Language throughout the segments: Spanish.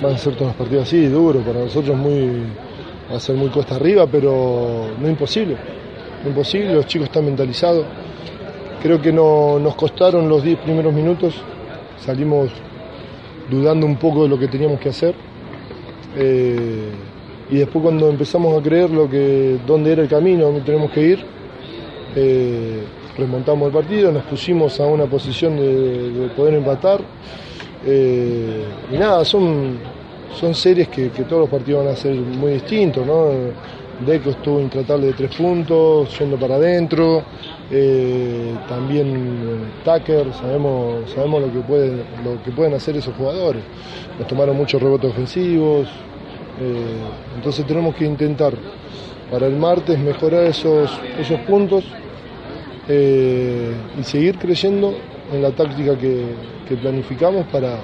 Van a ser todos partidos así, duro, para nosotros muy, va a ser muy costa arriba, pero no imposible, imposible, los chicos están mentalizados. Creo que no, nos costaron los 10 primeros minutos, salimos dudando un poco de lo que teníamos que hacer. Eh, y después cuando empezamos a creer lo que, dónde era el camino, dónde tenemos que ir, eh, remontamos el partido, nos pusimos a una posición de poder empatar. Eh, y nada, son, son series que, todos los partidos van a ser muy distintos, ¿no? Deco estuvo intratable de tres puntos, yendo para adentro, eh, también Tucker, sabemos, sabemos lo que pueden, lo que pueden hacer esos jugadores. Nos tomaron muchos rebotes ofensivos, eh, entonces tenemos que intentar para el martes mejorar esos, esos puntos y seguir creyendo en la táctica que, que planificamos para,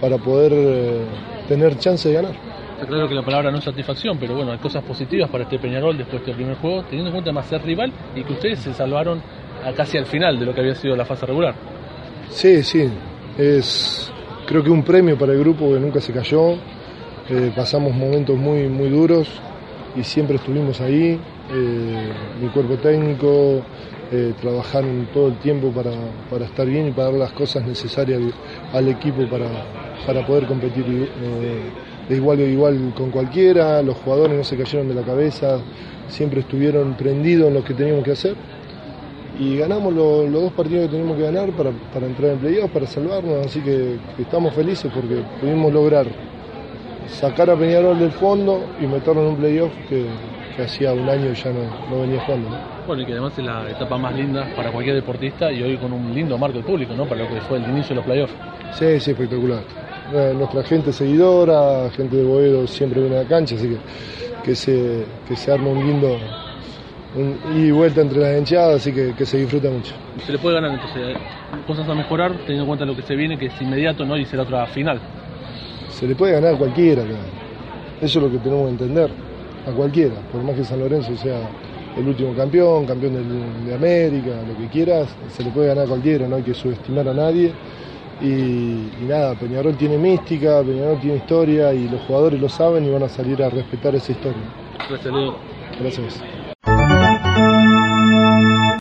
para poder eh, tener chance de ganar. Está claro que la palabra no es satisfacción, pero bueno, hay cosas positivas para este Peñarol después del primer juego, teniendo en cuenta más ser rival y que ustedes se salvaron a casi al final de lo que había sido la fase regular. Sí, sí, es creo que un premio para el grupo que nunca se cayó, eh, pasamos momentos muy, muy duros y siempre estuvimos ahí, eh, mi cuerpo técnico, eh, trabajaron todo el tiempo para, para, estar bien y para dar las cosas necesarias al, equipo para, para, poder competir eh, de igual a igual con cualquiera, los jugadores no se cayeron de la cabeza, siempre estuvieron prendidos en lo que teníamos que hacer. Y ganamos lo, los dos partidos que teníamos que ganar para, para entrar en playoff, para salvarnos, así que, que estamos felices porque pudimos lograr sacar a Peñarol del fondo y meterlo en un playoff que, que hacía un año ya no, no venía jugando. ¿no? Bueno, y que además es la etapa más linda para cualquier deportista y hoy con un lindo marco del público, ¿no? Para lo que fue el inicio de los playoffs. Sí, sí, espectacular. Eh, nuestra gente seguidora, gente de Boedo siempre viene a la cancha, así que que se, que se arma un lindo un y vuelta entre las hinchadas, así que, que, se disfruta mucho. Se le puede ganar entonces cosas a mejorar, teniendo en cuenta lo que se viene, que es inmediato, ¿no? Y será otra final. Se le puede ganar a cualquiera acá. Eso es lo que tenemos que entender a cualquiera, por más que San Lorenzo sea el último campeón, campeón de, de, América, lo que quieras, se le puede ganar a cualquiera, no hay que subestimar a nadie. Y, y, nada, Peñarol tiene mística, Peñarol tiene historia y los jugadores lo saben y van a salir a respetar esa historia. Gracias. Gracias.